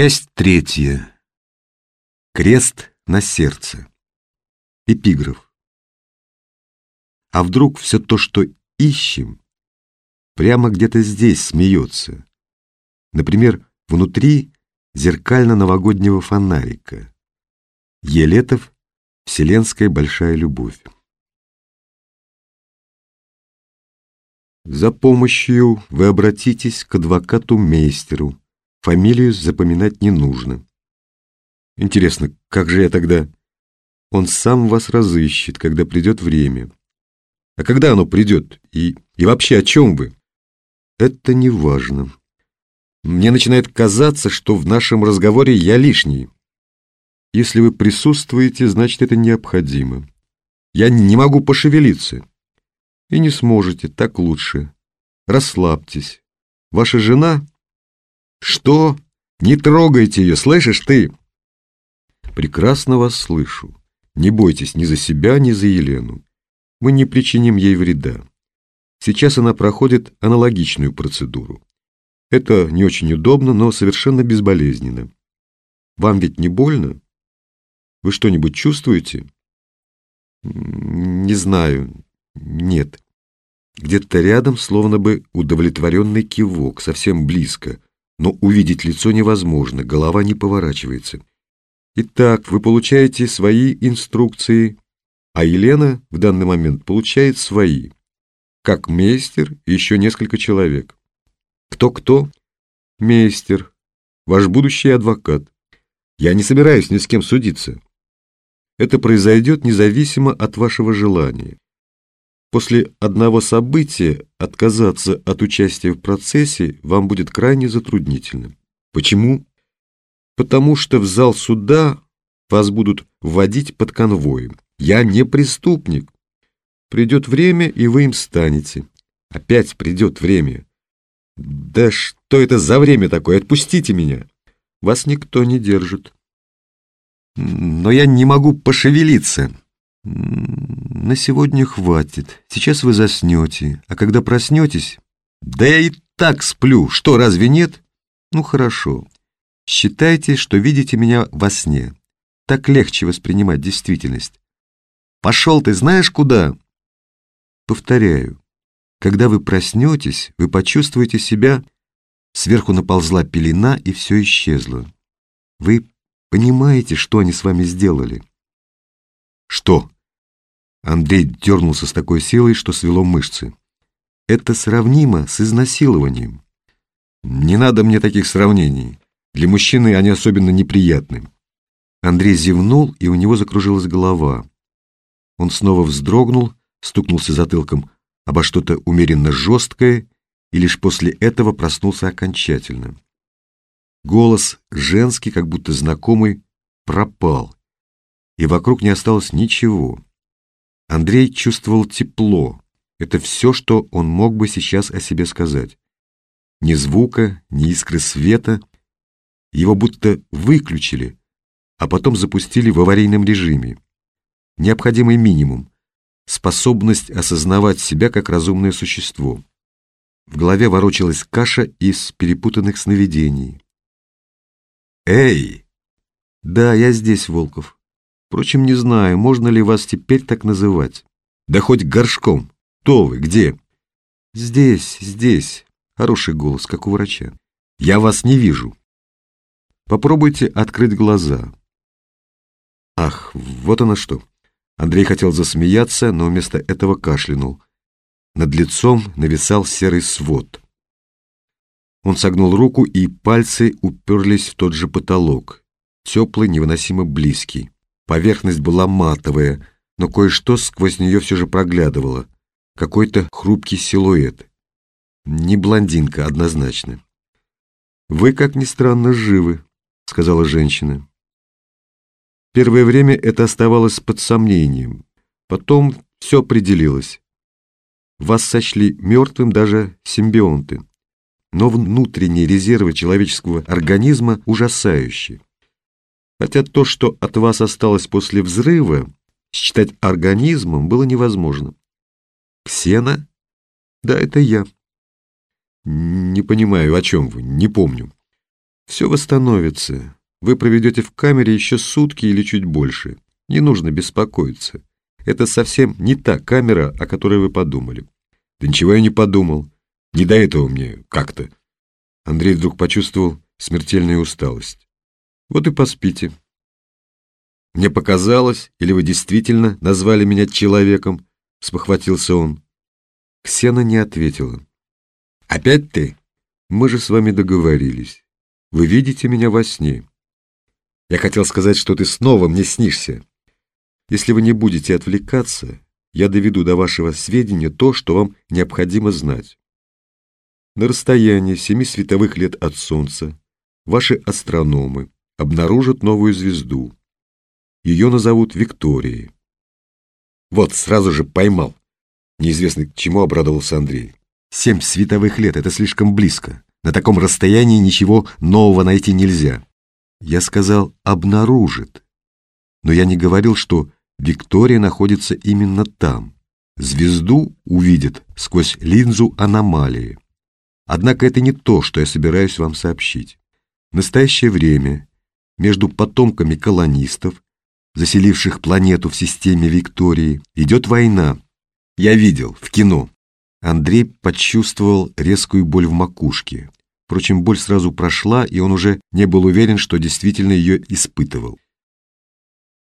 Часть третья. Крест на сердце. Эпиграф. А вдруг все то, что ищем, прямо где-то здесь смеется? Например, внутри зеркально-новогоднего фонарика. Елетов «Вселенская большая любовь». За помощью вы обратитесь к адвокату-мейстеру, Фамилию запоминать не нужно. Интересно, как же я тогда? Он сам вас разыщет, когда придет время. А когда оно придет? И, и вообще о чем вы? Это не важно. Мне начинает казаться, что в нашем разговоре я лишний. Если вы присутствуете, значит, это необходимо. Я не могу пошевелиться. И не сможете, так лучше. Расслабьтесь. Ваша жена «Что? Не трогайте ее, слышишь ты?» «Прекрасно вас слышу. Не бойтесь ни за себя, ни за Елену. Мы не причиним ей вреда. Сейчас она проходит аналогичную процедуру. Это не очень удобно, но совершенно безболезненно. Вам ведь не больно? Вы что-нибудь чувствуете? Не знаю. Нет. Где-то рядом словно бы удовлетворенный кивок, совсем близко, но увидеть лицо невозможно, голова не поворачивается. Итак, вы получаете свои инструкции, а Елена в данный момент получает свои, как мейстер и еще несколько человек. Кто-кто? Мейстер, ваш будущий адвокат. Я не собираюсь ни с кем судиться. Это произойдет независимо от вашего желания. После одного события отказаться от участия в процессе вам будет крайне затруднительно. Почему? Потому что в зал суда вас будут вводить под конвоем. Я не преступник. Придет время, и вы им станете. Опять придет время. Да что это за время такое? Отпустите меня. Вас никто не держит. Но я не могу пошевелиться. На сегодня хватит. Сейчас вы заснете, а когда проснетесь... Да я и так сплю. Что, разве нет? Ну, хорошо. Считайте, что видите меня во сне. Так легче воспринимать действительность. Пошел ты знаешь куда? Повторяю. Когда вы проснетесь, вы почувствуете себя... Сверху наползла пелена, и все исчезло. Вы понимаете, что они с вами сделали? Что? Андрей дернулся с такой силой, что свело мышцы. Это сравнимо с изнасилованием. Не надо мне таких сравнений. Для мужчины они особенно неприятны. Андрей зевнул, и у него закружилась голова. Он снова вздрогнул, стукнулся затылком обо что-то умеренно жесткое и лишь после этого проснулся окончательно. Голос, женский, как будто знакомый, пропал и вокруг не осталось ничего. Андрей чувствовал тепло. Это все, что он мог бы сейчас о себе сказать. Ни звука, ни искры света. Его будто выключили, а потом запустили в аварийном режиме. Необходимый минимум — способность осознавать себя как разумное существо. В голове ворочалась каша из перепутанных сновидений. «Эй!» «Да, я здесь, Волков». Впрочем, не знаю, можно ли вас теперь так называть. Да хоть горшком. Кто вы? Где? Здесь, здесь. Хороший голос, как у врача. Я вас не вижу. Попробуйте открыть глаза. Ах, вот оно что. Андрей хотел засмеяться, но вместо этого кашлянул. Над лицом нависал серый свод. Он согнул руку, и пальцы уперлись в тот же потолок, теплый, невыносимо близкий. Поверхность была матовая, но кое-что сквозь нее все же проглядывало. Какой-то хрупкий силуэт. Не блондинка, однозначно. «Вы, как ни странно, живы», — сказала женщина. Первое время это оставалось под сомнением. Потом все определилось. Вас сочли мертвым даже симбионты. Но внутренние резервы человеческого организма ужасающие. Хотя то, что от вас осталось после взрыва, считать организмом было невозможно. Ксена? Да, это я. Не понимаю, о чем вы, не помню. Все восстановится. Вы проведете в камере еще сутки или чуть больше. Не нужно беспокоиться. Это совсем не та камера, о которой вы подумали. Да ничего я не подумал. Не до этого мне как-то. Андрей вдруг почувствовал смертельную усталость. Вот и поспите. Мне показалось, или вы действительно назвали меня человеком, спохватился он. Ксена не ответила. Опять ты? Мы же с вами договорились. Вы видите меня во сне. Я хотел сказать, что ты снова мне снишься. Если вы не будете отвлекаться, я доведу до вашего сведения то, что вам необходимо знать. На расстоянии семи световых лет от Солнца ваши астрономы обнаружат новую звезду. Ее назовут Викторией. Вот, сразу же поймал. Неизвестно к чему обрадовался Андрей. Семь световых лет — это слишком близко. На таком расстоянии ничего нового найти нельзя. Я сказал «обнаружит». Но я не говорил, что Виктория находится именно там. Звезду увидит сквозь линзу аномалии. Однако это не то, что я собираюсь вам сообщить. В настоящее время между потомками колонистов, заселивших планету в системе Виктории, идет война. Я видел, в кино. Андрей почувствовал резкую боль в макушке. Впрочем, боль сразу прошла, и он уже не был уверен, что действительно ее испытывал.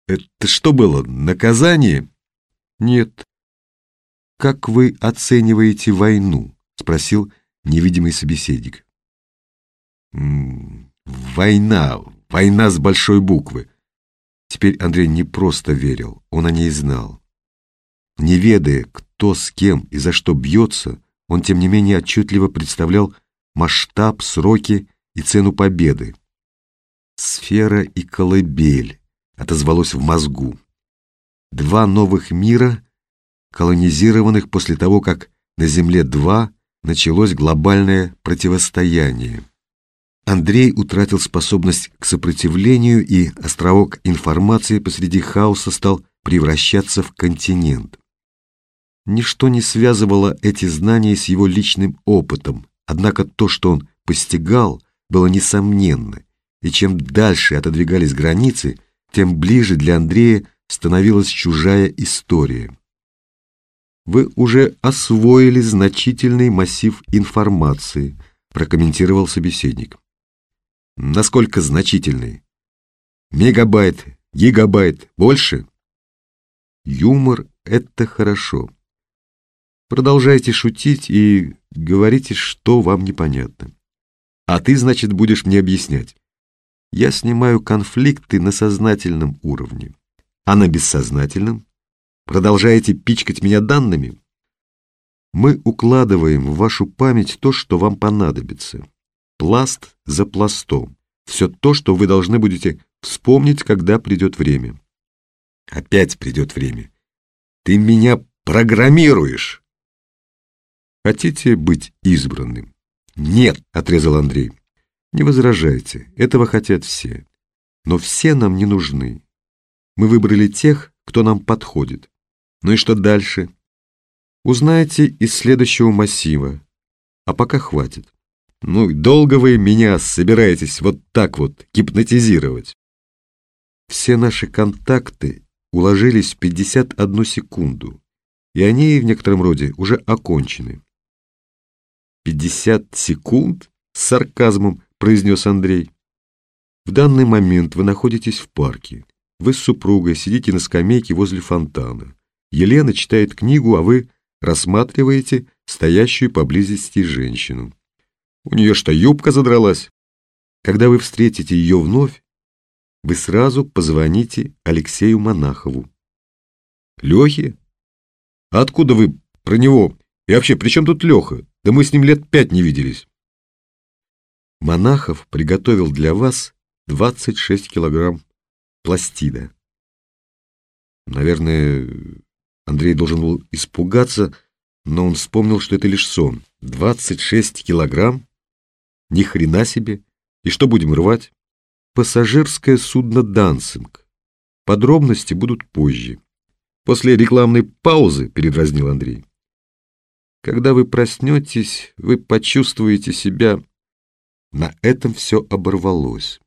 «Это что было, наказание?» «Нет». «Как вы оцениваете войну?» — спросил невидимый собеседник. «Война, война с большой буквы». Теперь Андрей не просто верил, он о ней знал. Не ведая, кто с кем и за что бьется, он тем не менее отчетливо представлял масштаб, сроки и цену победы. Сфера и колыбель отозвалось в мозгу. Два новых мира, колонизированных после того, как на Земле-2 началось глобальное противостояние. Андрей утратил способность к сопротивлению, и островок информации посреди хаоса стал превращаться в континент. Ничто не связывало эти знания с его личным опытом, однако то, что он постигал, было несомненно, и чем дальше отодвигались границы, тем ближе для Андрея становилась чужая история. «Вы уже освоили значительный массив информации», прокомментировал собеседник. «Насколько значительный? Мегабайт, гигабайт, больше?» «Юмор — это хорошо. Продолжайте шутить и говорите, что вам непонятно. А ты, значит, будешь мне объяснять. Я снимаю конфликты на сознательном уровне. А на бессознательном? Продолжаете пичкать меня данными? Мы укладываем в вашу память то, что вам понадобится. Пласт за пластом. Все то, что вы должны будете вспомнить, когда придет время. Опять придет время. Ты меня программируешь. Хотите быть избранным? Нет, отрезал Андрей. Не возражайте, этого хотят все. Но все нам не нужны. Мы выбрали тех, кто нам подходит. Ну и что дальше? Узнаете из следующего массива. А пока хватит. Ну, долго вы меня собираетесь вот так вот гипнотизировать? Все наши контакты уложились в 51 секунду, и они в некотором роде уже окончены. «Пятьдесят секунд?» — с сарказмом произнес Андрей. «В данный момент вы находитесь в парке. Вы с супругой сидите на скамейке возле фонтана. Елена читает книгу, а вы рассматриваете стоящую поблизости женщину. У нее что, юбка задралась? Когда вы встретите ее вновь, вы сразу позвоните Алексею Монахову. Лехе? А откуда вы про него? И вообще, при чем тут Леха? Да мы с ним лет пять не виделись. Монахов приготовил для вас 26 килограмм пластида. Наверное, Андрей должен был испугаться, но он вспомнил, что это лишь сон. 26 килограмм? Ни хрена себе! И что будем рвать? Пассажирское судно «Дансинг». Подробности будут позже. После рекламной паузы, передразнил Андрей. Когда вы проснетесь, вы почувствуете себя На этом все оборвалось.